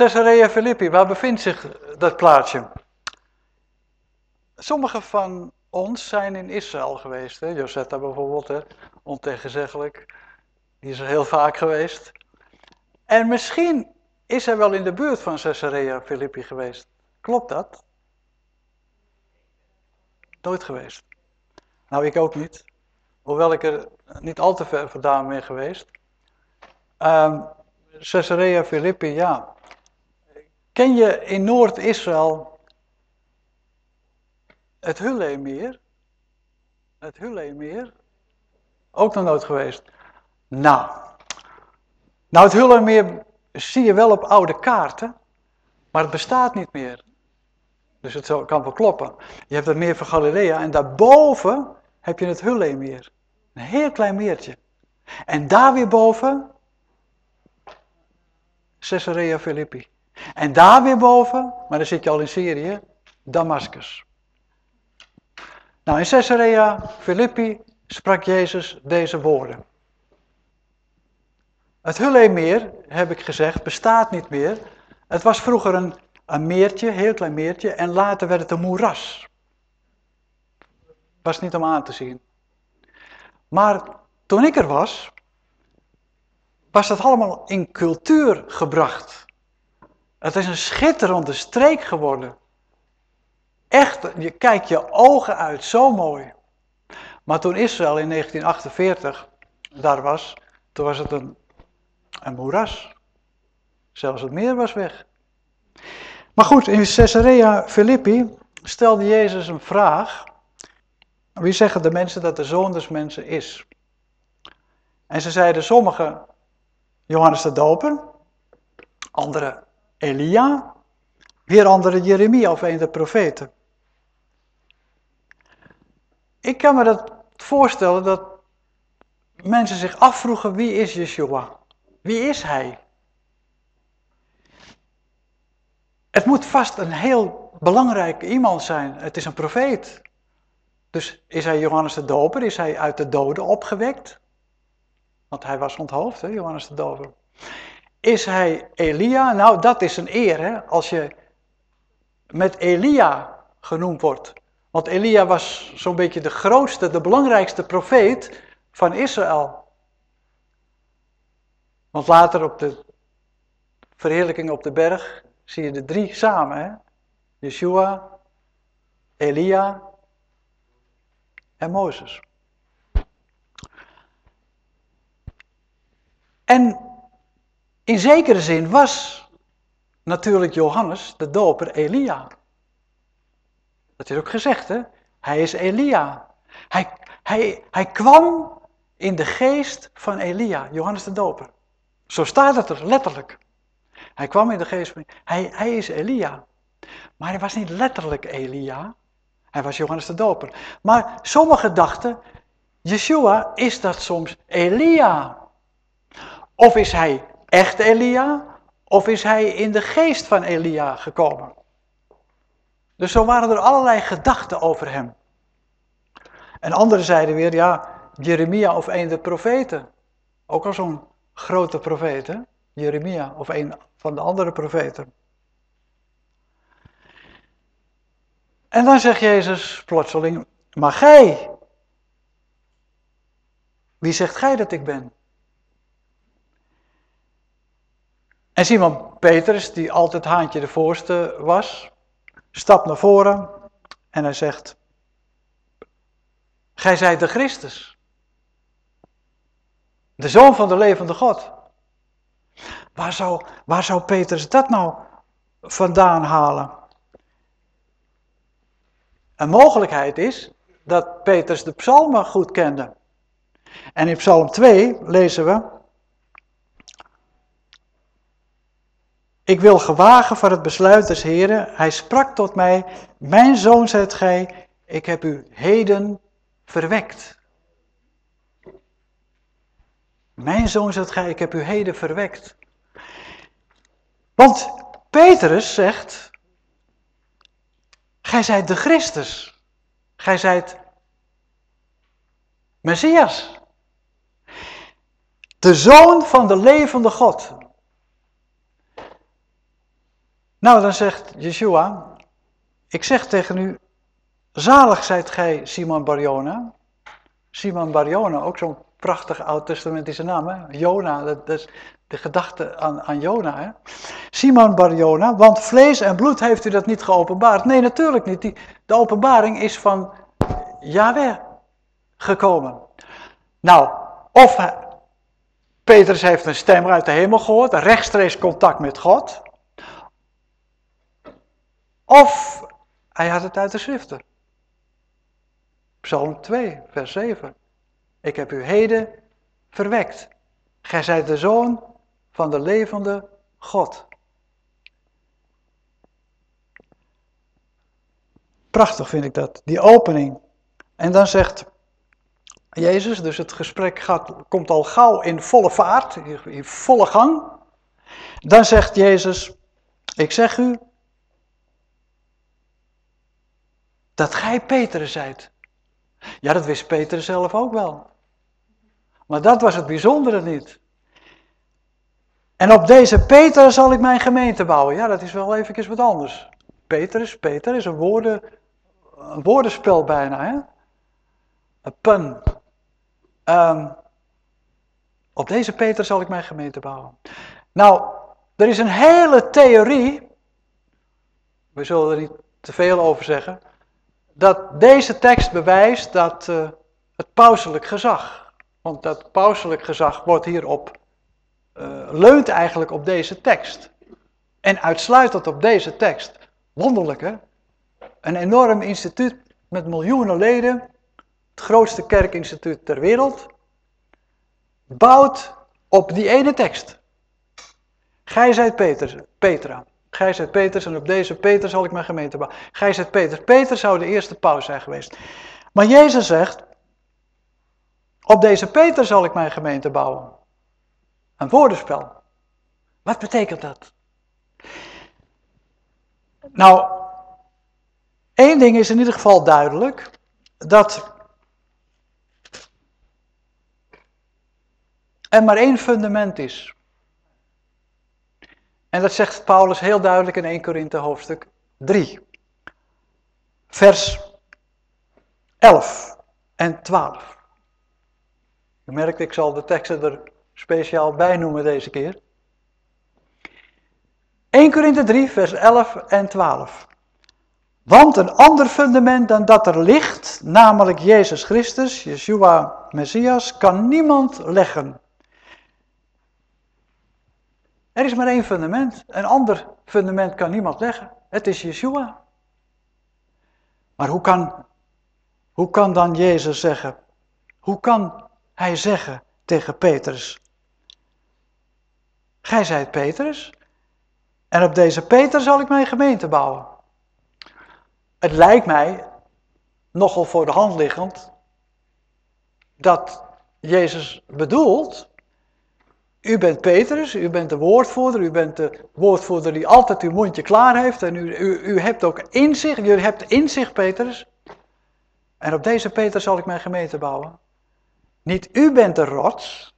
Caesarea Philippi, waar bevindt zich dat plaatsje? Sommigen van ons zijn in Israël geweest. Hè? Josetta bijvoorbeeld, hè? ontegenzeggelijk. Die is er heel vaak geweest. En misschien is hij wel in de buurt van Caesarea Philippi geweest. Klopt dat? Nooit geweest. Nou, ik ook niet. Hoewel ik er niet al te ver vandaan ben geweest. Um, Caesarea Philippi, ja. Ken je in Noord-Israël het Hulleemeer? Het Hulleemeer? Ook nog nooit geweest. Nou, nou het Hulleemeer zie je wel op oude kaarten, maar het bestaat niet meer. Dus het kan wel kloppen. Je hebt het meer van Galilea en daarboven heb je het Hulleemeer. Een heel klein meertje. En daar weer boven Caesarea Philippi. En daar weer boven, maar dan zit je al in Syrië, Damascus. Nou, in Caesarea Philippi sprak Jezus deze woorden. Het Hulleemeer, heb ik gezegd, bestaat niet meer. Het was vroeger een, een meertje, heel klein meertje, en later werd het een moeras. Was niet om aan te zien. Maar toen ik er was, was dat allemaal in cultuur gebracht. Het is een schitterende streek geworden. Echt, je kijkt je ogen uit, zo mooi. Maar toen Israël in 1948 daar was, toen was het een, een moeras. Zelfs het meer was weg. Maar goed, in Caesarea Philippi stelde Jezus een vraag. Wie zeggen de mensen dat de zoon des mensen is? En ze zeiden sommigen Johannes de Doper, anderen Elia, weer anderen Jeremia of een der profeten. Ik kan me dat voorstellen dat mensen zich afvroegen wie is Yeshua? Wie is hij? Het moet vast een heel belangrijk iemand zijn. Het is een profeet. Dus is hij Johannes de Doper? Is hij uit de doden opgewekt? Want hij was onthoofd, hè, Johannes de Doper. Is hij Elia? Nou, dat is een eer, hè, als je met Elia genoemd wordt. Want Elia was zo'n beetje de grootste, de belangrijkste profeet van Israël. Want later op de verheerlijking op de berg zie je de drie samen. Hè? Yeshua, Elia en Mozes. En in zekere zin was natuurlijk Johannes de doper Elia. Dat is ook gezegd, hè? Hij is Elia. Hij, hij, hij kwam in de geest van Elia, Johannes de doper. Zo staat het er letterlijk. Hij kwam in de geest van hij, hij is Elia. Maar hij was niet letterlijk Elia. Hij was Johannes de doper. Maar sommigen dachten, Yeshua is dat soms Elia. Of is hij echt Elia, of is hij in de geest van Elia gekomen? Dus zo waren er allerlei gedachten over hem. En anderen zeiden weer, ja, Jeremia of een de profeten. Ook al zo'n grote profeet, hè? Jeremia of een van de andere profeten. En dan zegt Jezus plotseling, maar gij, wie zegt gij dat ik ben? En Simon Petrus, die altijd haantje de voorste was, stapt naar voren en hij zegt, Gij zijt de Christus, de Zoon van de levende God. Waar zou, waar zou Petrus dat nou vandaan halen? Een mogelijkheid is dat Petrus de psalmen goed kende. En in psalm 2 lezen we, Ik wil gewagen voor het besluit des Heren. Hij sprak tot mij, mijn zoon zijt gij, ik heb u heden verwekt. Mijn zoon zijt gij, ik heb u heden verwekt. Want Petrus zegt, gij zijt de Christus. Gij zijt Messias. De zoon van de levende God. Nou, dan zegt Yeshua, ik zeg tegen u, zalig zijt gij Simon Barjona. Simon Barjona, ook zo'n prachtige oud-testamentische naam, hè? Jona, dat, dat, is de gedachte aan, aan Jona. Simon Barjona, want vlees en bloed heeft u dat niet geopenbaard. Nee, natuurlijk niet. Die, de openbaring is van Yahweh gekomen. Nou, of Petrus heeft een stem uit de hemel gehoord, rechtstreeks contact met God. Of hij had het uit de schriften. Psalm 2, vers 7. Ik heb u heden verwekt. Gij zijt de zoon van de levende God. Prachtig vind ik dat, die opening. En dan zegt Jezus, dus het gesprek gaat, komt al gauw in volle vaart, in volle gang. Dan zegt Jezus, ik zeg u dat gij Petrus zijt. Ja, dat wist Peter zelf ook wel. Maar dat was het bijzondere niet. En op deze Peter zal ik mijn gemeente bouwen. Ja, dat is wel even wat anders. Petrus, Peter is een, woorden, een woordenspel bijna. Hè? Een pun. Ehm, op deze Peter zal ik mijn gemeente bouwen. Nou, er is een hele theorie. We zullen er niet te veel over zeggen. Dat deze tekst bewijst dat uh, het pauselijk gezag. Want dat pauselijk gezag wordt hierop uh, leunt eigenlijk op deze tekst. En uitsluitend op deze tekst. Wonderlijk hè? Een enorm instituut met miljoenen leden, het grootste kerkinstituut ter wereld, bouwt op die ene tekst. Gij zijt Peters, Petra. Gij zijt Peters en op deze Peter zal ik mijn gemeente bouwen. Gij zijt Peters. Peter zou de eerste paus zijn geweest. Maar Jezus zegt, op deze Peter zal ik mijn gemeente bouwen. Een woordenspel. Wat betekent dat? Nou, één ding is in ieder geval duidelijk. Dat er maar één fundament is. En dat zegt Paulus heel duidelijk in 1 Korinthe hoofdstuk 3. Vers 11 en 12. U merkt, ik zal de teksten er speciaal bijnoemen deze keer. 1 Korinthe 3, vers 11 en 12. Want een ander fundament dan dat er ligt, namelijk Jezus Christus, Yeshua Messias, kan niemand leggen. Er is maar één fundament. Een ander fundament kan niemand leggen. Het is Yeshua. Maar hoe kan, hoe kan dan Jezus zeggen? Hoe kan hij zeggen tegen Petrus? Gij zijt Petrus, en op deze Peter zal ik mijn gemeente bouwen. Het lijkt mij nogal voor de hand liggend dat Jezus bedoelt, u bent Petrus, u bent de woordvoerder, u bent de woordvoerder die altijd uw mondje klaar heeft en u, u, hebt ook inzicht, u hebt inzicht Petrus. En op deze Peter zal ik mijn gemeente bouwen. Niet u bent de rots,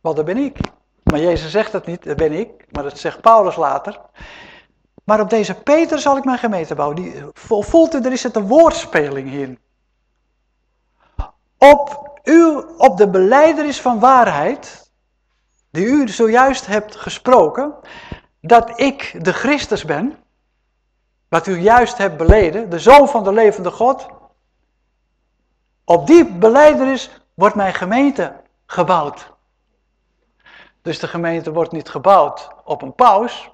want dat ben ik. Maar Jezus zegt dat niet, dat ben ik, maar dat zegt Paulus later. Maar op deze Peter zal ik mijn gemeente bouwen. Die, voelt u, er is het een woordspeling in. Op, u, op de beleidenis van waarheid, die u zojuist hebt gesproken, dat ik de Christus ben, wat u juist hebt beleden, de Zoon van de levende God. Op die beleidenis wordt mijn gemeente gebouwd. Dus de gemeente wordt niet gebouwd op een paus.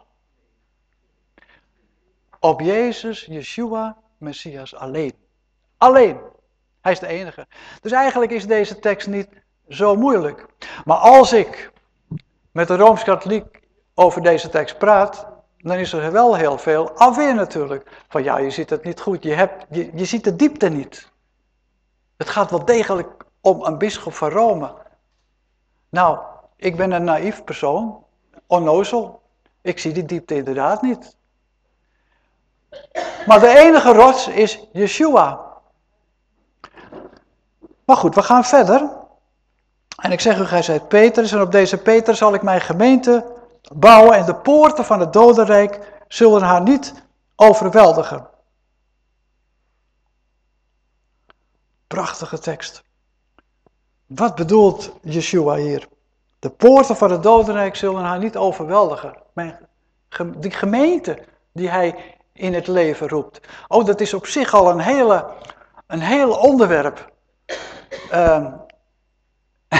Op Jezus, Yeshua, Messias alleen. Alleen. Hij is de enige. Dus eigenlijk is deze tekst niet zo moeilijk. Maar als ik met de Rooms-Katholiek over deze tekst praat, dan is er wel heel veel afweer natuurlijk. Van ja, je ziet het niet goed, je, hebt, je, je ziet de diepte niet. Het gaat wel degelijk om een bisschop van Rome. Nou, ik ben een naïef persoon, onnozel. Ik zie die diepte inderdaad niet. Maar de enige rots is Yeshua. Maar goed, we gaan verder. En ik zeg u, gij zijt Petrus, en op deze Peter zal ik mijn gemeente bouwen en de poorten van het dodenrijk zullen haar niet overweldigen. Prachtige tekst. Wat bedoelt Yeshua hier? De poorten van het dodenrijk zullen haar niet overweldigen. Die gemeente die hij in het leven roept. Oh, dat is op zich al een, hele, een heel onderwerp. Ehm,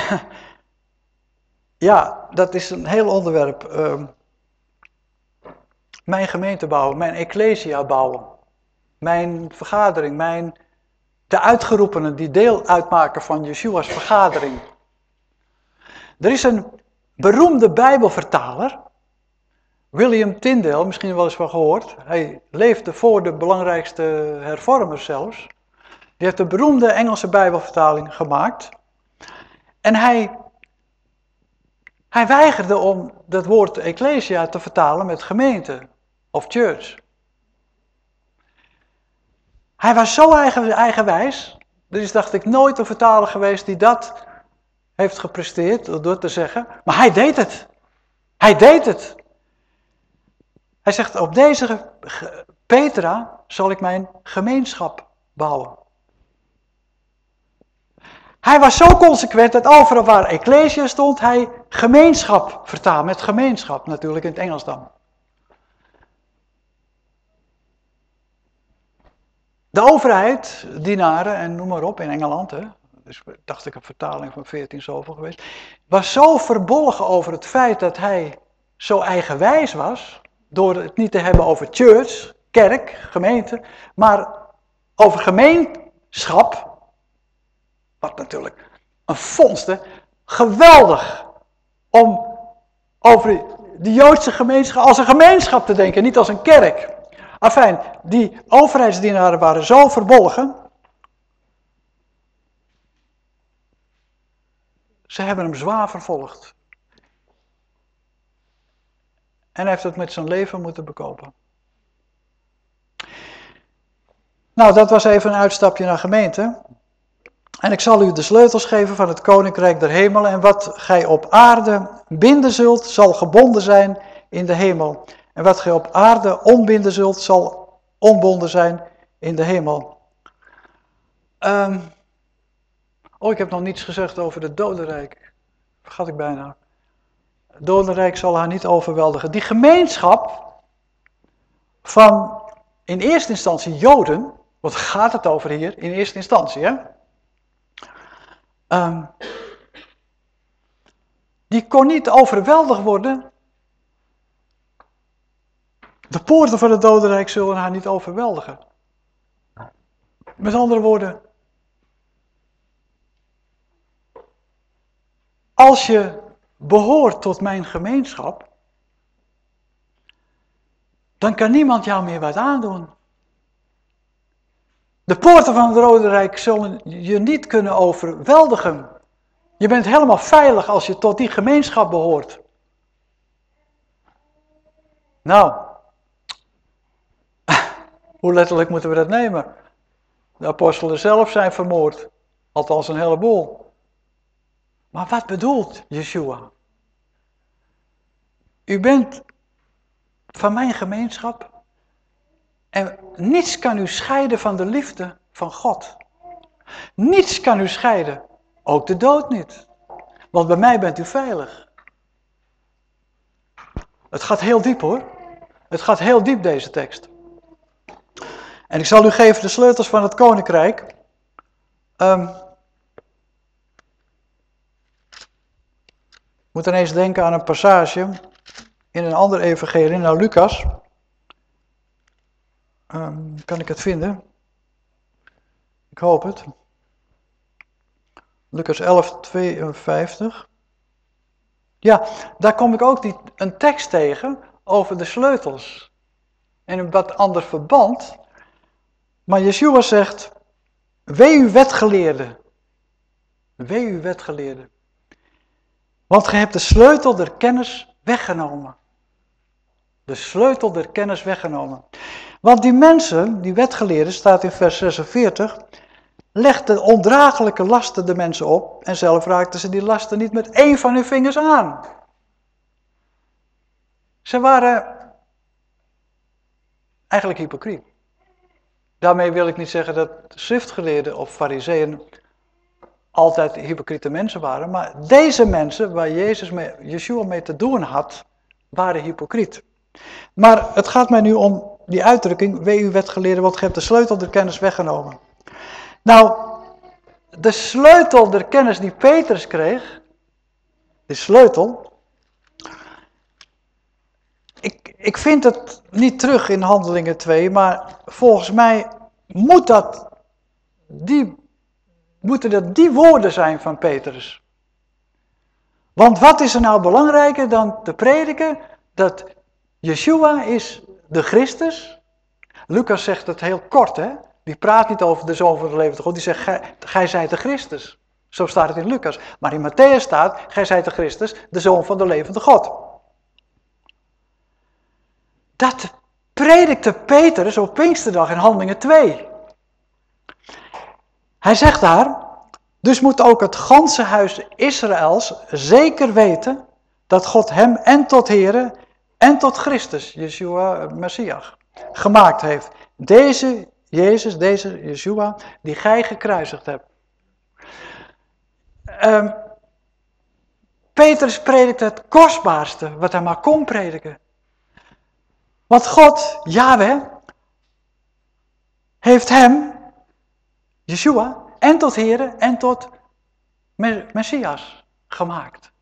ja, dat is een heel onderwerp. Ehm, mijn gemeente bouwen, mijn ecclesia bouwen. Mijn vergadering, mijn, de uitgeroepenen die deel uitmaken van Yeshua's vergadering. Er is een beroemde Bijbelvertaler, William Tyndale, misschien wel eens van gehoord. Hij leefde voor de belangrijkste hervormers zelfs. Die heeft een beroemde Engelse Bijbelvertaling gemaakt. En hij, hij weigerde om dat woord ecclesia te vertalen met gemeente of church. Hij was zo eigen, eigenwijs. Is, dacht ik, nooit een vertaler geweest die dat heeft gepresteerd door te zeggen. Maar hij deed het. Hij deed het. Hij zegt, op deze Petra zal ik mijn gemeenschap bouwen. Hij was zo consequent dat overal waar ecclesia stond, hij gemeenschap vertaal met gemeenschap natuurlijk in het Engels dan. De overheid, dienaren en noem maar op in Engeland, hè, dus dacht ik een vertaling van 14 zoveel geweest, was zo verbolgen over het feit dat hij zo eigenwijs was, door het niet te hebben over church, kerk, gemeente, maar over gemeenschap, wat natuurlijk een vondste, geweldig om over de Joodse gemeenschap als een gemeenschap te denken, niet als een kerk. Afijn, die overheidsdienaren waren zo verbolgen. Ze hebben hem zwaar vervolgd. En hij heeft het met zijn leven moeten bekopen. Nou, dat was even een uitstapje naar gemeente. En ik zal u de sleutels geven van het koninkrijk der hemelen. En wat gij op aarde binden zult, zal gebonden zijn in de hemel. En wat gij op aarde onbinden zult, zal onbonden zijn in de hemel. Um, oh, ik heb nog niets gezegd over het dodenrijk. Vergat ik bijna. Het dodenrijk zal haar niet overweldigen. Die gemeenschap van in eerste instantie Joden, wat gaat het over hier in eerste instantie, hè? Um, die kon niet overweldigd worden de poorten van het dodenrijk zullen haar niet overweldigen. Met andere woorden, als je behoort tot mijn gemeenschap, dan kan niemand jou meer wat aandoen. De poorten van het Rode Rijk zullen je niet kunnen overweldigen. Je bent helemaal veilig als je tot die gemeenschap behoort. Nou, hoe letterlijk moeten we dat nemen? De apostelen zelf zijn vermoord. Althans een heleboel. Maar wat bedoelt Yeshua? U bent van mijn gemeenschap. En niets kan u scheiden van de liefde van God. Niets kan u scheiden. Ook de dood niet. Want bij mij bent u veilig. Het gaat heel diep hoor. Het gaat heel diep deze tekst. En ik zal u geven de sleutels van het koninkrijk. Um, moet ineens denken aan een passage in een ander evangelie, naar Lucas. Um, kan ik het vinden? Ik hoop het. Lucas 11, 52. Ja, daar kom ik ook die, een tekst tegen over de sleutels. In een wat ander verband. Maar Yeshua zegt, wee u wetgeleerde. Wee u wetgeleerde. Want ge hebt de sleutel der kennis weggenomen. De sleutel der kennis weggenomen. Want die mensen, die wetgeleerden, staat in vers 46, legden ondraaglijke lasten de mensen op en zelf raakten ze die lasten niet met één van hun vingers aan. Ze waren eigenlijk hypocriet. Daarmee wil ik niet zeggen dat schriftgeleerden of fariseeën altijd hypocriete mensen waren, maar deze mensen waar Jezus mee, Yeshua mee te doen had, waren hypocriet. Maar het gaat mij nu om die uitdrukking, wee u wetgeleerde, want ge hebt de sleutel der kennis weggenomen. Nou, de sleutel der kennis die Petrus kreeg, die sleutel, ik, ik vind het niet terug in Handelingen 2, maar volgens mij moet dat, die, moeten dat die woorden zijn van Petrus. Want wat is er nou belangrijker dan te prediken dat Yeshua is de Christus? Lucas zegt het heel kort, hè? Die praat niet over de zoon van de levende God, die zegt, gij, zijt de Christus. Zo staat het in Lucas. Maar in Matthäus staat, gij zijt de Christus, de zoon van de levende God. Dat predikte Petrus op Pinksterdag in Handelingen 2. Hij zegt daar, dus moet ook het ganse huis Israëls zeker weten dat God hem en tot Here en tot Christus, Yeshua, Messias, gemaakt heeft. Deze Jezus, deze Yeshua, die gij gekruisigd hebt. Um, Petrus predikt het kostbaarste wat hij maar kon prediken. Want God, Yahweh, heeft hem, Yeshua, en tot Here en tot Messias gemaakt.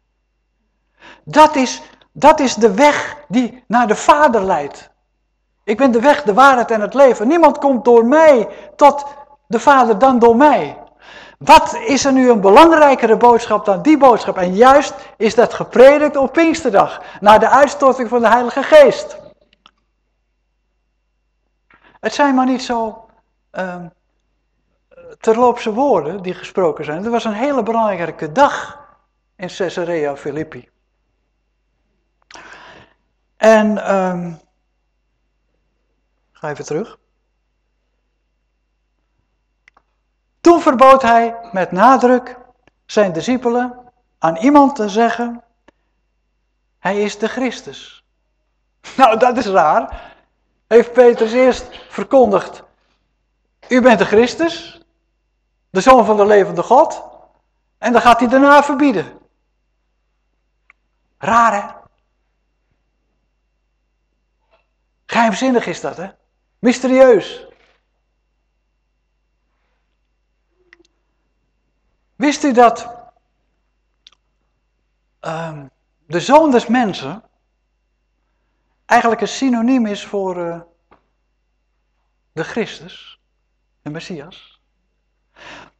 Dat is, dat is de weg die naar de Vader leidt. Ik ben de weg, de waarheid en het leven. Niemand komt door mij tot de Vader dan door mij. Wat is er nu een belangrijkere boodschap dan die boodschap? En juist is dat gepredikt op Pinksterdag, na de uitstorting van de Heilige Geest. Het zijn maar niet zo um, terloopse woorden die gesproken zijn. Het was een hele belangrijke dag in Caesarea Philippi. En um, Ga even terug. Toen verbood hij met nadruk zijn discipelen aan iemand te zeggen, hij is de Christus. Nou, dat is raar. Heeft Petrus eerst verkondigd, u bent de Christus, de Zoon van de levende God, en dan gaat hij daarna verbieden. Raar hè? Geheimzinnig is dat hè? Mysterieus. Wist u dat um, de zoon des mensen eigenlijk een synoniem is voor uh, de Christus, de Messias?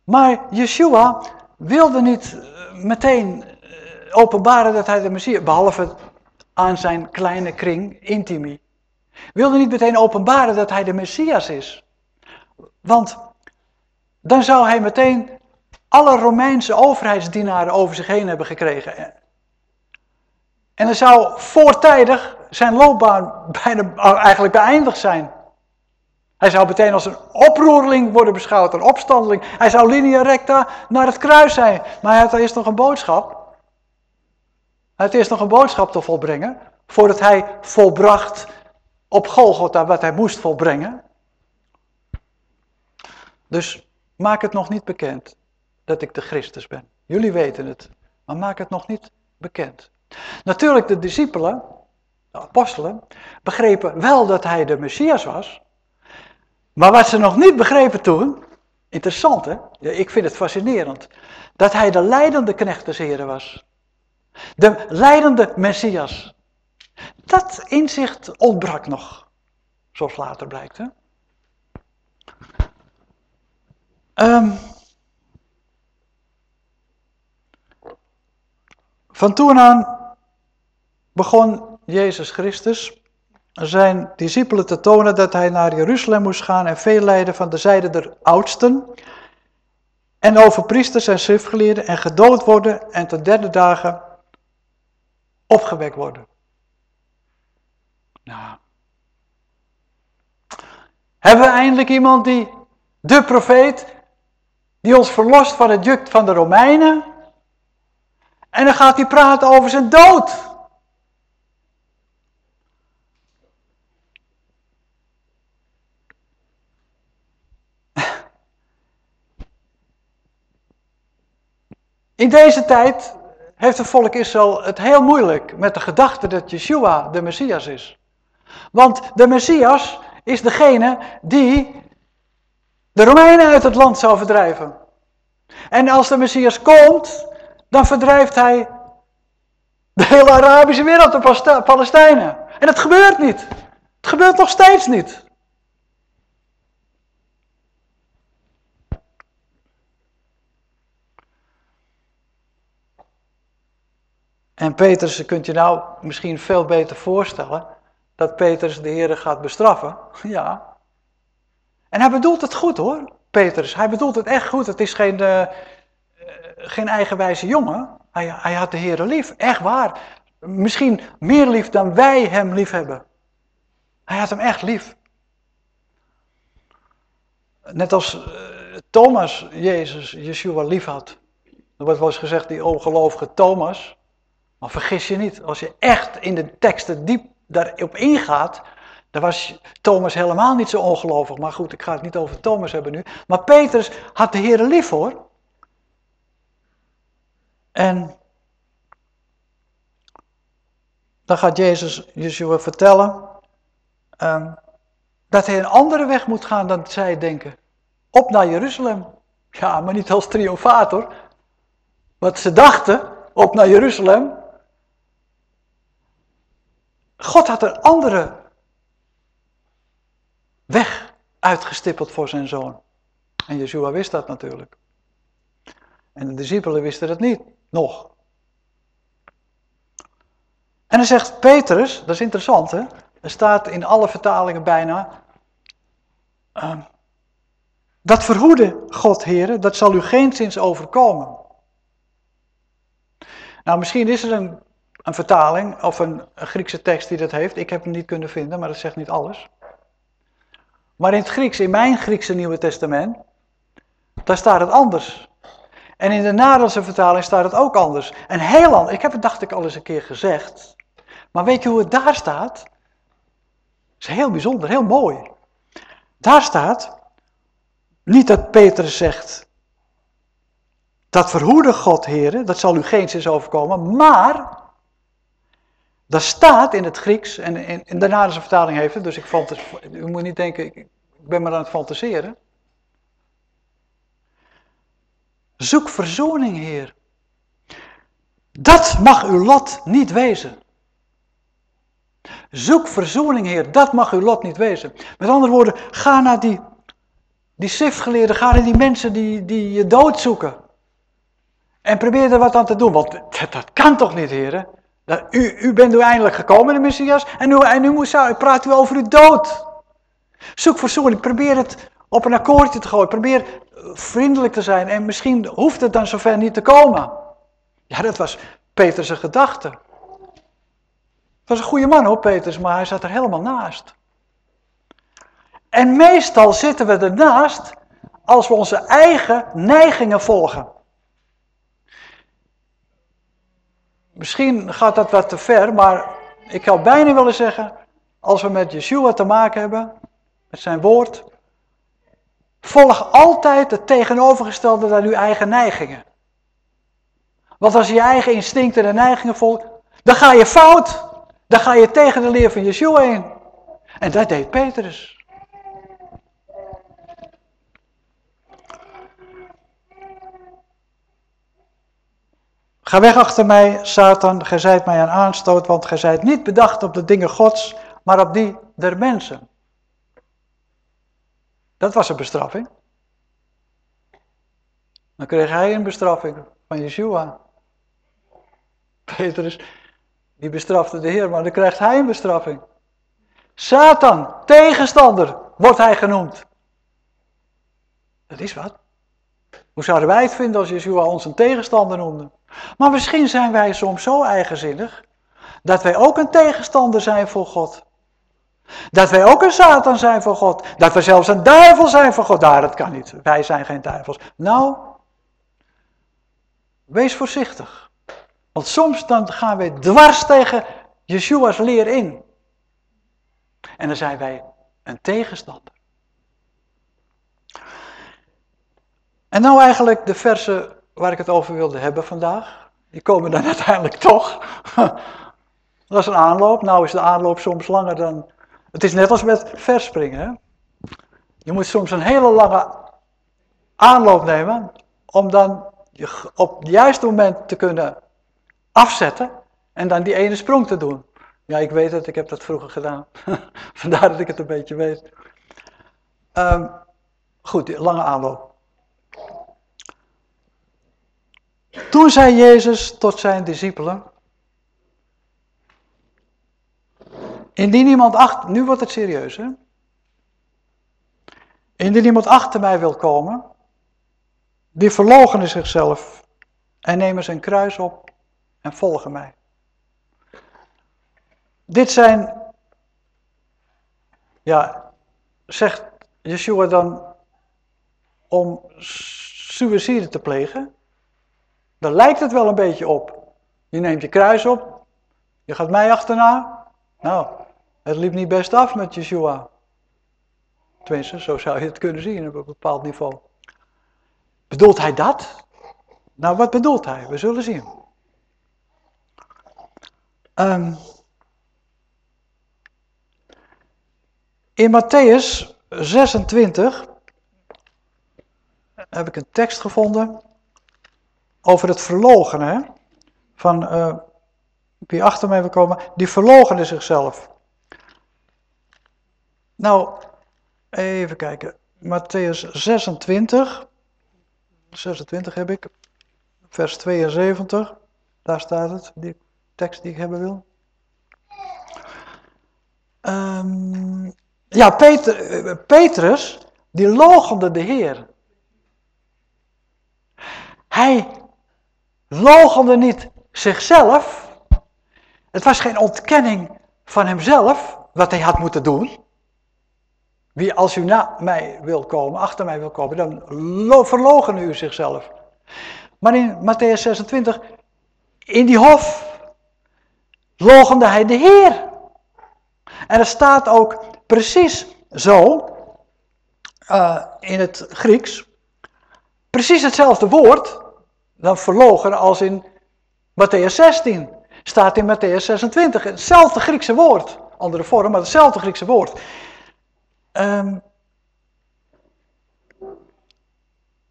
Maar Yeshua wilde niet uh, meteen uh, openbaren dat hij de Messias, behalve aan zijn kleine kring, intimi, wilde niet meteen openbaren dat hij de Messias is. Want dan zou hij meteen alle Romeinse overheidsdienaren over zich heen hebben gekregen. En dan zou voortijdig zijn loopbaan bijna eigenlijk beëindigd zijn. Hij zou meteen als een oproerling worden beschouwd, een opstandeling. Hij zou linea recta naar het kruis zijn. Maar hij had eerst nog een boodschap. Hij had eerst nog een boodschap te volbrengen, voordat hij volbracht op Golgotha wat hij moest volbrengen. Dus maak het nog niet bekend dat ik de Christus ben. Jullie weten het, maar maak het nog niet bekend. Natuurlijk, de discipelen, de apostelen, begrepen wel dat hij de Messias was. Maar wat ze nog niet begrepen toen, interessant hè, ik vind het fascinerend, dat hij de leidende knecht des Heren was. De leidende Messias. Dat inzicht ontbrak nog, zoals later blijkt. Hè? Um, van toen aan begon Jezus Christus zijn discipelen te tonen dat hij naar Jeruzalem moest gaan en veel lijden van de zijde der oudsten. En over priesters en schriftgeleerden en gedood worden en tot derde dagen opgewekt worden. Nou. Hebben we eindelijk iemand die, de profeet, die ons verlost van het juk van de Romeinen. En dan gaat hij praten over zijn dood. In deze tijd heeft het volk Israël het heel moeilijk met de gedachte dat Yeshua de Messias is. Want de Messias is degene die de Romeinen uit het land zou verdrijven. En als de Messias komt, dan verdrijft hij de hele Arabische wereld, de Palestijnen. En het gebeurt niet. Het gebeurt nog steeds niet. En Petrus, kunt je nou misschien veel beter voorstellen, dat Petrus de Heer gaat bestraffen. Ja. En hij bedoelt het goed hoor, Petrus. Hij bedoelt het echt goed. Het is geen, uh, geen eigenwijze jongen. Hij, hij had de Heer lief, echt waar. Misschien meer lief dan wij hem lief hebben. Hij had hem echt lief. Net als uh, Thomas Jezus, Yeshua lief had. Er wordt wel eens gezegd, die ongelovige Thomas. Maar vergis je niet, als je echt in de teksten diep daarop ingaat, dan was Thomas helemaal niet zo ongelovig. Maar goed, ik ga het niet over Thomas hebben nu. Maar Petrus had de Heer lief hoor. En dan gaat Jezus Yeshua vertellen um, dat hij een andere weg moet gaan dan zij denken. Op naar Jeruzalem. Ja, maar niet als triomfator. Wat ze dachten, op naar Jeruzalem. God had een andere weg uitgestippeld voor zijn zoon. En Yeshua wist dat natuurlijk. En de discipelen wisten het niet, nog. En dan zegt Petrus, dat is interessant hè, er staat in alle vertalingen bijna, uh, dat verhoede God, heren, dat zal u geen zins overkomen. Nou, misschien is er een, een vertaling of een, Griekse tekst die dat heeft. Ik heb hem niet kunnen vinden, maar dat zegt niet alles. Maar in het Grieks, in mijn Griekse Nieuwe Testament, daar staat het anders. En in de Nederlandse vertaling staat het ook anders. En heel anders, ik heb het dacht ik al eens een keer gezegd. Maar weet je hoe het daar staat? Het is heel bijzonder, heel mooi. Daar staat, niet dat Petrus zegt, dat verhoede God, heren, dat zal u geen zins overkomen, maar, daar staat in het Grieks, en in, in de Nederlandse vertaling heeft dus ik u moet niet denken, ik ben maar aan het fantaseren. Zoek verzoening, Heer. Dat mag uw lot niet wezen. Zoek verzoening, Heer. Dat mag uw lot niet wezen. Met andere woorden, ga naar die, die siftgeleerden, ga naar die mensen die, die je dood zoeken. En probeer er wat aan te doen, want dat, dat kan toch niet, Heer? U, u bent nu eindelijk gekomen, de Messias, en nu, nu praat u over uw dood. Zoek verzoening, probeer het op een akkoordje te gooien, probeer vriendelijk te zijn en misschien hoeft het dan zover niet te komen. Ja, dat was Peters' gedachte. Het was een goede man hoor, Peters, maar hij zat er helemaal naast. En meestal zitten we ernaast als we onze eigen neigingen volgen. Misschien gaat dat wat te ver, maar ik zou bijna willen zeggen, als we met Yeshua te maken hebben, met zijn woord, volg altijd het tegenovergestelde dan uw eigen neigingen. Want als je je eigen instincten en neigingen volgt, dan ga je fout. Dan ga je tegen de leer van Yeshua in. En dat deed Petrus. Ga weg achter mij, Satan, gij zijt mij aan aanstoot, want gij zijt niet bedacht op de dingen gods, maar op die der mensen. Dat was een bestraffing. Dan kreeg hij een bestraffing van Yeshua. Petrus, die bestrafte de Heer, maar dan krijgt hij een bestraffing. Satan, tegenstander, wordt hij genoemd. Dat is wat. Hoe zouden wij het vinden als Yeshua ons een tegenstander noemde? Maar misschien zijn wij soms zo eigenzinnig, dat wij ook een tegenstander zijn voor God. Dat wij ook een Satan zijn voor God. Dat we zelfs een duivel zijn voor God. Daar, dat kan niet. Wij zijn geen duivels. Nou, wees voorzichtig. Want soms dan gaan wij dwars tegen Yeshua's leer in. En dan zijn wij een tegenstander. En nou eigenlijk de versen waar ik het over wilde hebben vandaag. Die komen dan uiteindelijk toch. Dat is een aanloop. Nou is de aanloop soms langer dan... Het is net als met verspringen. Hè? Je moet soms een hele lange aanloop nemen om dan op het juiste moment te kunnen afzetten en dan die ene sprong te doen. Ja, ik weet het, ik heb dat vroeger gedaan. Vandaar dat ik het een beetje weet. Um, goed, lange aanloop. Toen zei Jezus tot zijn discipelen. Indien iemand achter, nu wordt het serieus hè. Indien iemand achter mij wil komen, die verloochenen zichzelf en nemen zijn kruis op en volgen mij. Dit zijn, ja, zegt Yeshua dan om suïcide te plegen? Daar lijkt het wel een beetje op. Je neemt je kruis op, je gaat mij achterna. Nou, het liep niet best af met Yeshua. Tenminste, zo zou je het kunnen zien op een bepaald niveau. Bedoelt hij dat? Nou, wat bedoelt hij? We zullen zien. Um, in Matthäus 26 heb ik een tekst gevonden over het verloochenen van uh, wie achter mij wil komen, die verloochenen zichzelf. Nou, even kijken. Matthäus 26, 26 heb ik, vers 72, daar staat het, die tekst die ik hebben wil. Um, ja, Peter, eh, Petrus, die logende de Heer. Hij logende niet zichzelf. Het was geen ontkenning van hemzelf, wat hij had moeten doen. Wie als u na mij wil komen, achter mij wil komen, dan verlogen u zichzelf. Maar in Matthäus 26, in die hof, logende hij de Heer. En er staat ook precies zo, uh, in het Grieks, precies hetzelfde woord, dan verlogen als in Matthäus 16. Staat in Matthäus 26, hetzelfde Griekse woord. Andere vorm, maar hetzelfde Griekse woord. Um,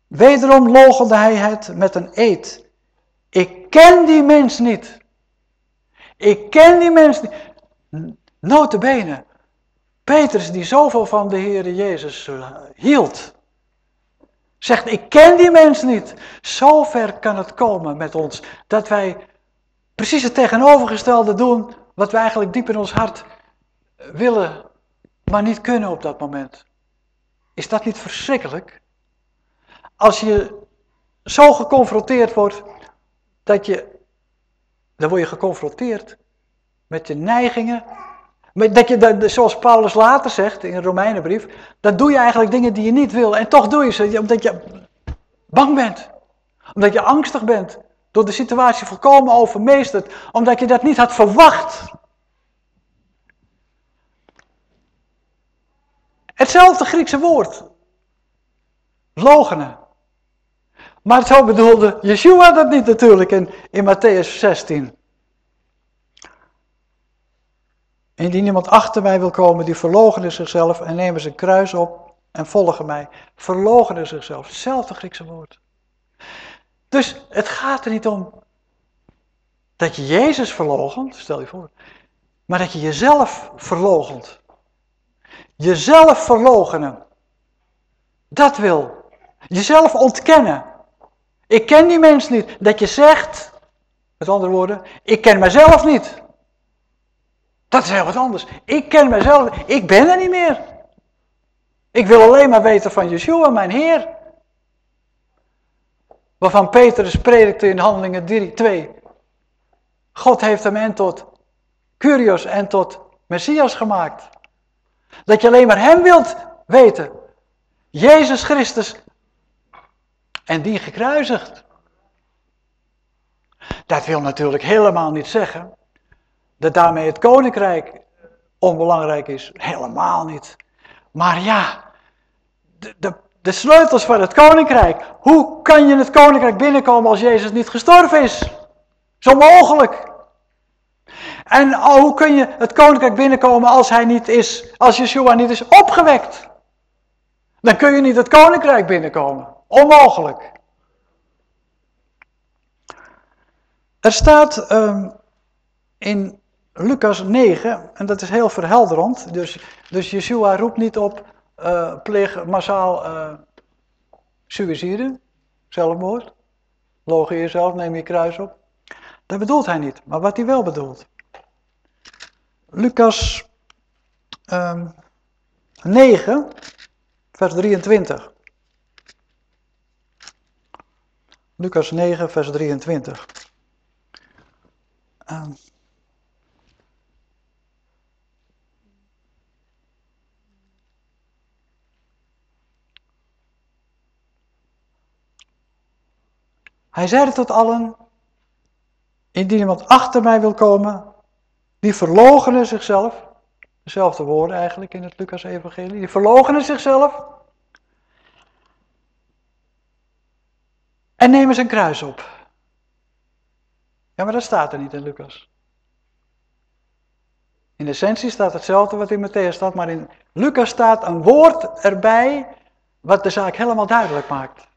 wederom logende hij het met een eed. Ik ken die mens niet. Ik ken die mens niet. Notabene, Petrus die zoveel van de Heer Jezus eh, hield, zegt ik ken die mens niet. Zover kan het komen met ons dat wij precies het tegenovergestelde doen wat wij eigenlijk diep in ons hart willen, maar niet kunnen op dat moment. Is dat niet verschrikkelijk? Als je zo geconfronteerd wordt dat je, dan word je geconfronteerd met je neigingen, dat je, zoals Paulus later zegt in de Romeinenbrief, dan doe je eigenlijk dingen die je niet wil. En toch doe je ze omdat je bang bent. Omdat je angstig bent. Door de situatie volkomen overmeesterd. Omdat je dat niet had verwacht. Hetzelfde Griekse woord. Logenen. Maar zo bedoelde Yeshua dat niet natuurlijk in, in Matthäus 16. Indien iemand achter mij wil komen, die verloochenen zichzelf en nemen zijn kruis op en volgen mij. Verloochenen zichzelf, hetzelfde Griekse woord. Dus het gaat er niet om dat je Jezus verloochent, stel je voor, maar dat je jezelf verloochent. Jezelf verloochenen. Dat wil. Jezelf ontkennen. Ik ken die mens niet. Dat je zegt, met andere woorden, ik ken mezelf niet. Dat is heel wat anders. Ik ken mezelf, ik ben er niet meer. Ik wil alleen maar weten van Yeshua, mijn Heer. Waarvan Petrus predikte in Handelingen 3, 2. God heeft hem en tot Curios en tot Messias gemaakt. Dat je alleen maar hem wilt weten. Jezus Christus en die gekruisigd. Dat wil natuurlijk helemaal niet zeggen dat daarmee het koninkrijk onbelangrijk is. Helemaal niet. Maar ja, de, de, de sleutels van het koninkrijk. Hoe kan je het koninkrijk binnenkomen als Jezus niet gestorven is? Zo mogelijk. En hoe kun je het koninkrijk binnenkomen als hij niet is, als Yeshua niet is opgewekt? Dan kun je niet het koninkrijk binnenkomen. Onmogelijk. Er staat um, in Lucas 9, en dat is heel verhelderend, dus, dus Yeshua roept niet op uh, pleeg massaal uh, suïcide, zelfmoord, logen jezelf, neem je kruis op. Dat bedoelt hij niet, maar wat hij wel bedoelt. Lucas um, 9, vers 23. Lucas 9, vers 23. Hij zeide tot allen, indien iemand achter mij wil komen, die verloochenen zichzelf, dezelfde woorden eigenlijk in het Lucas-evangelie, die verloochenen zichzelf en nemen zijn kruis op. Ja, maar dat staat er niet in Lucas. In essentie staat hetzelfde wat in Matthäus staat, maar in Lucas staat een woord erbij wat de zaak helemaal duidelijk maakt.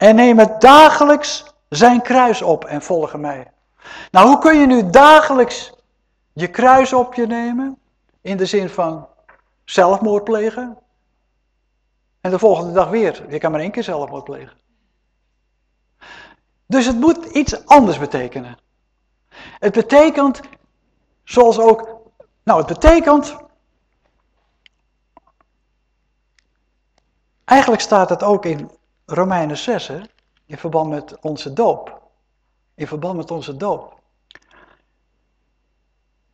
En neem het dagelijks zijn kruis op en volgen mij. Nou, hoe kun je nu dagelijks je kruis op je nemen? In de zin van zelfmoord plegen. En de volgende dag weer. Je kan maar één keer zelfmoord plegen. Dus het moet iets anders betekenen. Het betekent, zoals ook, nou het betekent, eigenlijk staat het ook in Romeinen 6, hè, in verband met onze doop. In verband met onze doop.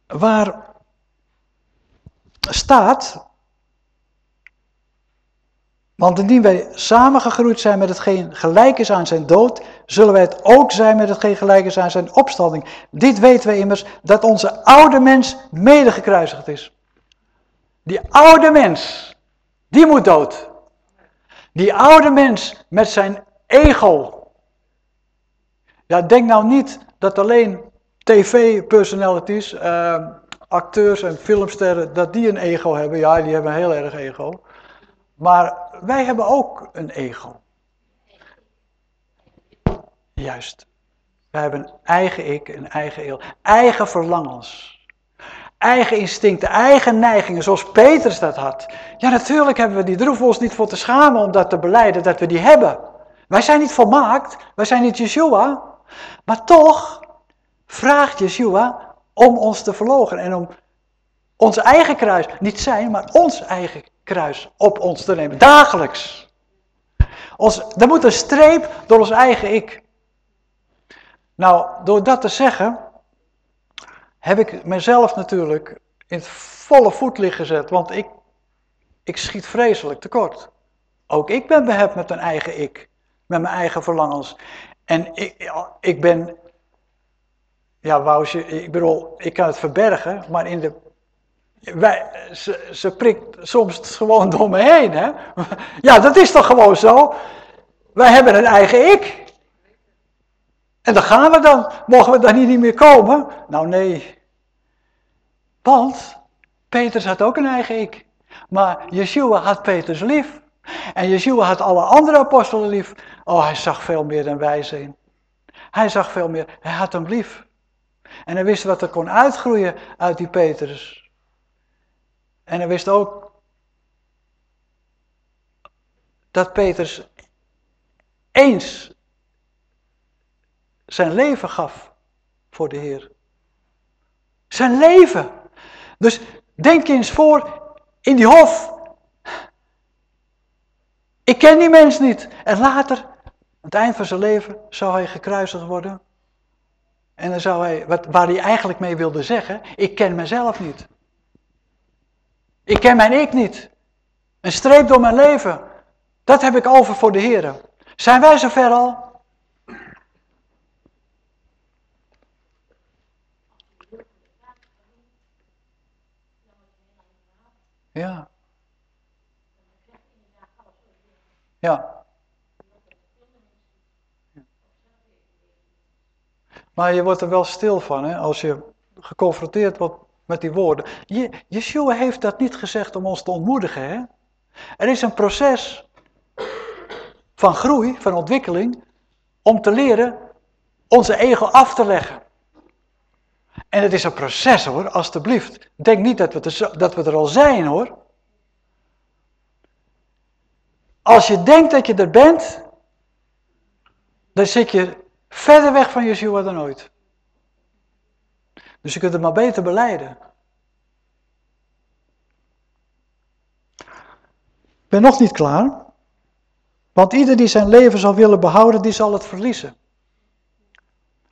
Waar staat, want indien wij samengegroeid zijn met hetgeen gelijk is aan zijn dood, zullen wij het ook zijn met hetgeen gelijk is aan zijn opstanding. Dit weten wij immers, dat onze oude mens mede gekruisigd is. Die oude mens, die moet dood. Die oude mens met zijn ego. Ja, denk nou niet dat alleen tv-personalities, uh, acteurs en filmsterren, dat die een ego hebben. Ja, die hebben een heel erg ego. Maar wij hebben ook een ego. Juist. Wij hebben een eigen ik, een eigen eel, eigen verlangens. Eigen instincten, eigen neigingen, zoals Petrus dat had. Ja, natuurlijk hebben we die. Daar ons niet voor te schamen om dat te beleiden, dat we die hebben. Wij zijn niet volmaakt, wij zijn niet Yeshua. Maar toch vraagt Yeshua om ons te verlogen en om ons eigen kruis, niet zijn, maar ons eigen kruis op ons te nemen. Dagelijks. Ons, er moet een streep door ons eigen ik. Nou, door dat te zeggen, heb ik mezelf natuurlijk in het volle voetlicht gezet, want ik, ik schiet vreselijk tekort. Ook ik ben behept met een eigen ik, met mijn eigen verlangens. En ik, ik ben, ja Wousje, ik bedoel, ik kan het verbergen, maar in de, wij, ze, ze prikt soms gewoon door me heen. Hè? Ja, dat is toch gewoon zo? Wij hebben een eigen ik. En dan gaan we dan. Mogen we dan niet meer komen? Nou nee, want Petrus had ook een eigen ik. Maar Yeshua had Petrus lief. En Yeshua had alle andere apostelen lief. Oh, hij zag veel meer dan wij zijn. Hij zag veel meer. Hij had hem lief. En hij wist wat er kon uitgroeien uit die Petrus. En hij wist ook dat Petrus eens zijn leven gaf voor de Heer. Zijn leven. Dus denk eens voor in die hof. Ik ken die mens niet. En later, aan het eind van zijn leven, zou hij gekruisigd worden. En dan zou hij, wat, waar hij eigenlijk mee wilde zeggen, ik ken mezelf niet. Ik ken mijn ik niet. Een streep door mijn leven. Dat heb ik over voor de Heer. Zijn wij zover al? Ja. Ja. Maar je wordt er wel stil van, hè, als je geconfronteerd wordt met die woorden. Je, Yeshua heeft dat niet gezegd om ons te ontmoedigen. Hè? Er is een proces van groei, van ontwikkeling, om te leren onze ego af te leggen. En het is een proces hoor, alstublieft. Denk niet dat we, er, dat we er al zijn hoor. Als je denkt dat je er bent, dan zit je verder weg van Yeshua dan ooit. Dus je kunt het maar beter beleiden. Ik ben nog niet klaar. Want ieder die zijn leven zal willen behouden, die zal het verliezen.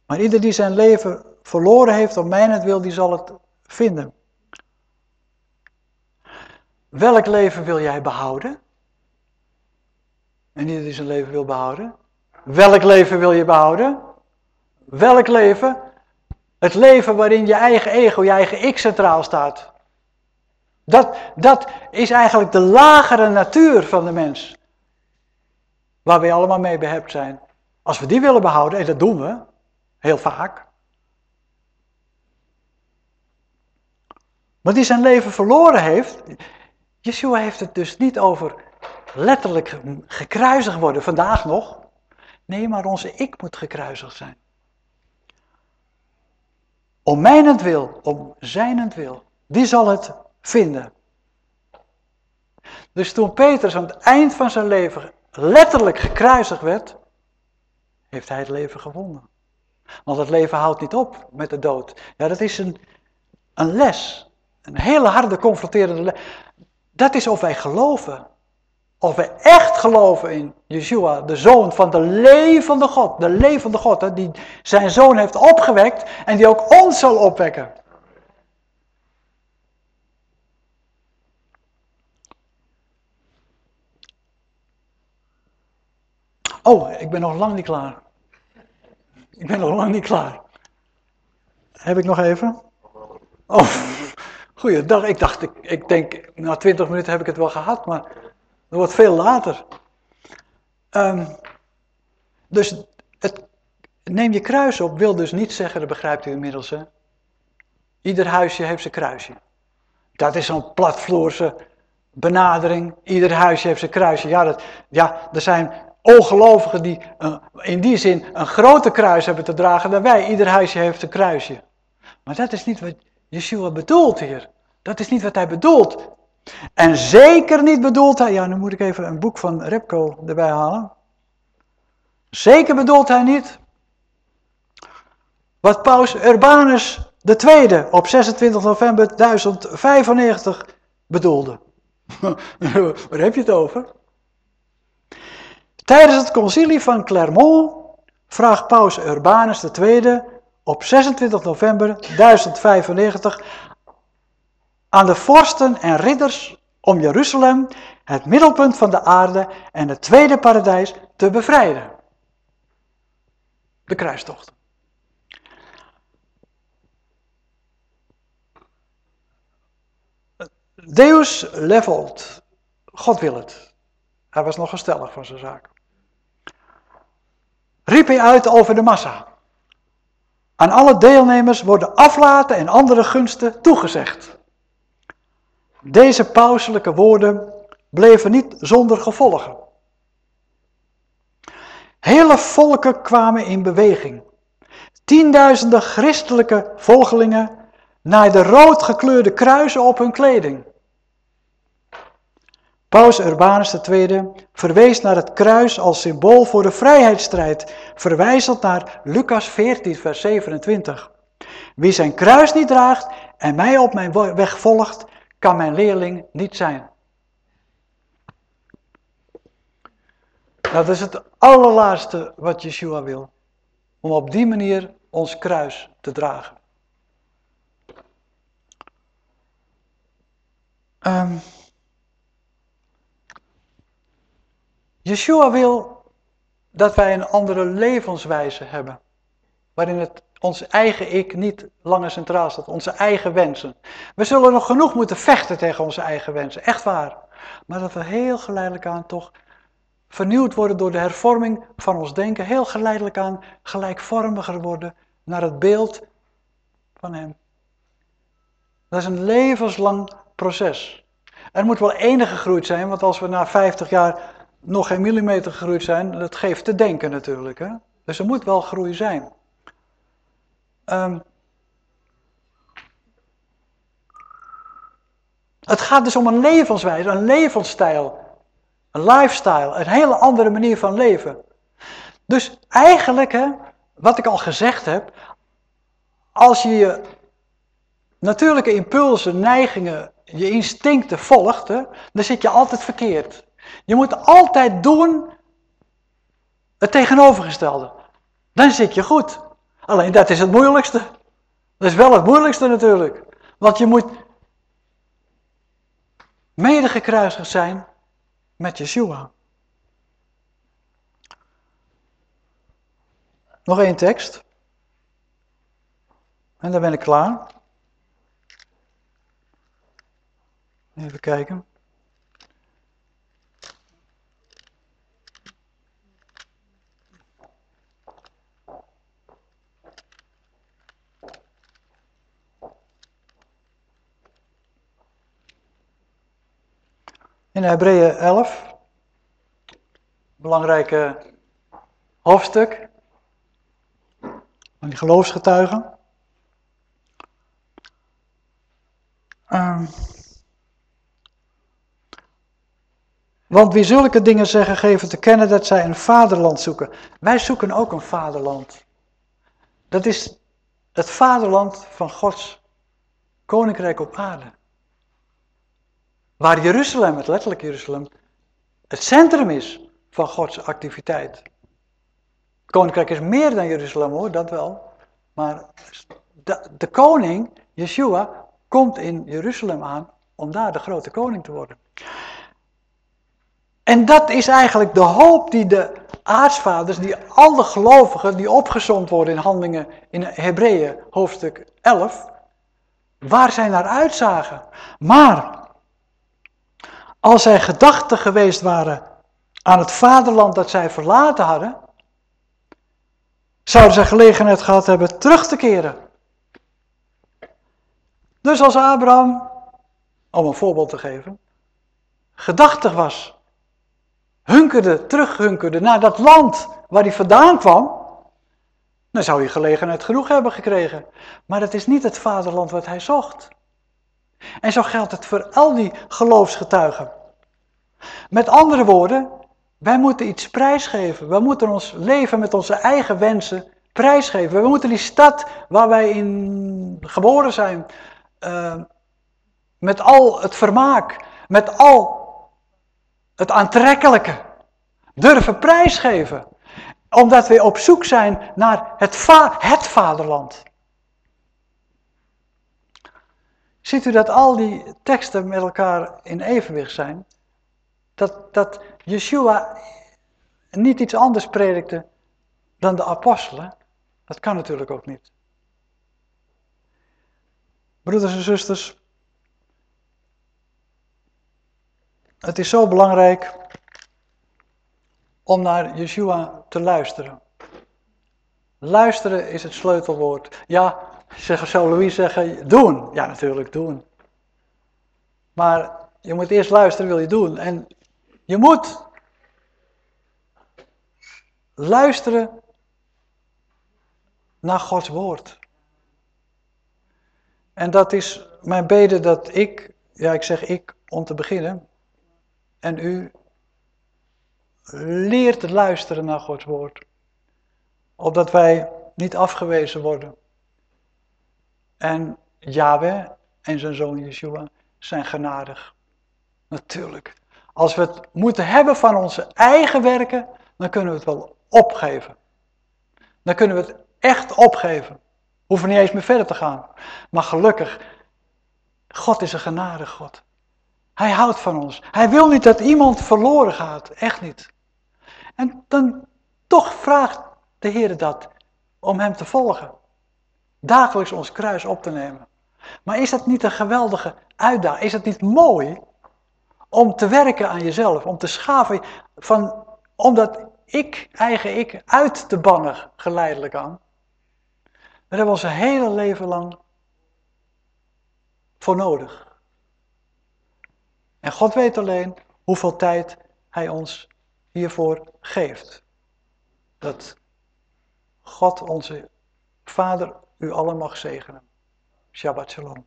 Maar ieder die zijn leven verloren heeft om wil, die zal het vinden. Welk leven wil jij behouden? En ieder die zijn leven wil behouden. Welk leven wil je behouden? Welk leven? Het leven waarin je eigen ego, je eigen ik centraal staat. Dat, dat is eigenlijk de lagere natuur van de mens. Waar we allemaal mee behept zijn. Als we die willen behouden, en dat doen we, heel vaak. Maar die zijn leven verloren heeft. Yeshua heeft het dus niet over letterlijk gekruisigd worden, vandaag nog. Nee, maar onze ik moet gekruisigd zijn. Om mijnentwil, om zijnentwil. Die zal het vinden. Dus toen Petrus aan het eind van zijn leven letterlijk gekruisigd werd, heeft hij het leven gevonden. Want het leven houdt niet op met de dood. Ja, dat is een, een les. Een hele harde, confronterende. Dat is of wij geloven. Of wij echt geloven in Yeshua, de zoon van de levende God. De levende God, hè, die zijn zoon heeft opgewekt en die ook ons zal opwekken. Oh, ik ben nog lang niet klaar. Ik ben nog lang niet klaar. Heb ik nog even? Oh, goeiedag. Ik dacht, ik, ik denk, na twintig minuten heb ik het wel gehad, maar dat wordt veel later. Um, dus het, neem je kruis op wil dus niet zeggen, dat begrijpt u inmiddels, hè? Ieder huisje heeft zijn kruisje. Dat is zo'n platvloerse benadering. Ieder huisje heeft zijn kruisje. Ja, dat, ja er zijn ongelovigen die uh, in die zin een groter kruis hebben te dragen dan wij. Ieder huisje heeft een kruisje. Maar dat is niet wat Yeshua bedoelt hier. Dat is niet wat hij bedoelt. En zeker niet bedoelt hij, ja nu moet ik even een boek van Repco erbij halen. Zeker bedoelt hij niet wat paus Urbanus II op 26 november 1095 bedoelde. Waar heb je het over? Tijdens het concilie van Clermont vraagt paus Urbanus II op 26 november 1095 aan de vorsten en ridders om Jeruzalem, het middelpunt van de aarde en het tweede paradijs, te bevrijden. De kruistocht. Deus levelt. God wil het. Hij was nog gestellig van zijn zaak. Riep hij uit over de massa. Aan alle deelnemers worden aflaten en andere gunsten toegezegd. Deze pauselijke woorden bleven niet zonder gevolgen. Hele volken kwamen in beweging. Tienduizenden christelijke volgelingen naaiden rood gekleurde kruisen op hun kleding. Paus Urbanus II verwees naar het kruis als symbool voor de vrijheidsstrijd, verwijzend naar Lucas 14, vers 27. Wie zijn kruis niet draagt en mij op mijn weg volgt, kan mijn leerling niet zijn. Dat is het allerlaatste wat Yeshua wil. Om op die manier ons kruis te dragen. Um, Yeshua wil dat wij een andere levenswijze hebben. Waarin het ons eigen ik niet langer centraal staat, onze eigen wensen. We zullen nog genoeg moeten vechten tegen onze eigen wensen, echt waar. Maar dat we heel geleidelijk aan toch vernieuwd worden door de hervorming van ons denken, heel geleidelijk aan gelijkvormiger worden naar het beeld van Hem. Dat is een levenslang proces. Er moet wel enige groei zijn, want als we na 50 jaar nog geen millimeter gegroeid zijn, dat geeft te denken natuurlijk. Hè? Dus er moet wel groei zijn. Um, het gaat dus om een levenswijze, een levensstijl, een lifestyle, een hele andere manier van leven. Dus eigenlijk, hè, wat ik al gezegd heb, als je je natuurlijke impulsen, neigingen, je instincten volgt, hè, dan zit je altijd verkeerd. Je moet altijd doen het tegenovergestelde. Dan zit je goed. Alleen dat is het moeilijkste. Dat is wel het moeilijkste natuurlijk. Want je moet medegekruisigd zijn met Yeshua. Nog één tekst. En dan ben ik klaar. Even kijken. In Hebreeën 11, belangrijke hoofdstuk van die geloofsgetuigen. Um, want wie zulke dingen zeggen, geven te kennen dat zij een vaderland zoeken. Wij zoeken ook een vaderland. Dat is het vaderland van Gods koninkrijk op aarde. Waar Jeruzalem, het letterlijk Jeruzalem, het centrum is van Gods activiteit. Het koninkrijk is meer dan Jeruzalem hoor, dat wel. Maar de, de koning, Yeshua, komt in Jeruzalem aan om daar de grote koning te worden. En dat is eigenlijk de hoop die de aartsvaders, die alle gelovigen die opgezond worden in handelingen in Hebreeën hoofdstuk 11, waar zij naar uitzagen. Maar als zij gedachten geweest waren aan het vaderland dat zij verlaten hadden, zouden zij gelegenheid gehad hebben terug te keren. Dus als Abraham, om een voorbeeld te geven, gedachtig was, hunkerde, terughunkerde naar dat land waar hij vandaan kwam, dan zou hij gelegenheid genoeg hebben gekregen. Maar dat is niet het vaderland wat hij zocht. En zo geldt het voor al die geloofsgetuigen. Met andere woorden, wij moeten iets prijsgeven. We moeten ons leven met onze eigen wensen prijsgeven. We moeten die stad waar wij in geboren zijn, uh, met al het vermaak, met al het aantrekkelijke, durven prijsgeven. Omdat we op zoek zijn naar het, het vaderland. Ziet u dat al die teksten met elkaar in evenwicht zijn? Dat, dat Yeshua niet iets anders predikte dan de apostelen? Dat kan natuurlijk ook niet. Broeders en zusters, het is zo belangrijk om naar Yeshua te luisteren. Luisteren is het sleutelwoord. Ja, zeggen, zou Louis zeggen, doen. Ja, natuurlijk, doen. Maar je moet eerst luisteren, wil je doen. En je moet luisteren naar Gods woord. En dat is mijn bede dat ik, ja ik zeg ik om te beginnen, en u leert luisteren naar Gods woord. Opdat wij niet afgewezen worden. En Yahweh en zijn zoon Yeshua zijn genadig. Natuurlijk. Als we het moeten hebben van onze eigen werken, dan kunnen we het wel opgeven. Dan kunnen we het echt opgeven. Hoeven niet eens meer verder te gaan. Maar gelukkig, God is een genadig God. Hij houdt van ons. Hij wil niet dat iemand verloren gaat. Echt niet. En dan toch vraagt de Heer dat om hem te volgen. Dagelijks ons kruis op te nemen. Maar is dat niet een geweldige uitdaging? Is het niet mooi om te werken aan jezelf? Om te schaven van om dat ik, eigen ik, uit te bannen geleidelijk aan. Daar hebben we ons hele leven lang voor nodig. En God weet alleen hoeveel tijd Hij ons hiervoor geeft. Dat God onze Vader u allen mag zegenen. Shabbat shalom.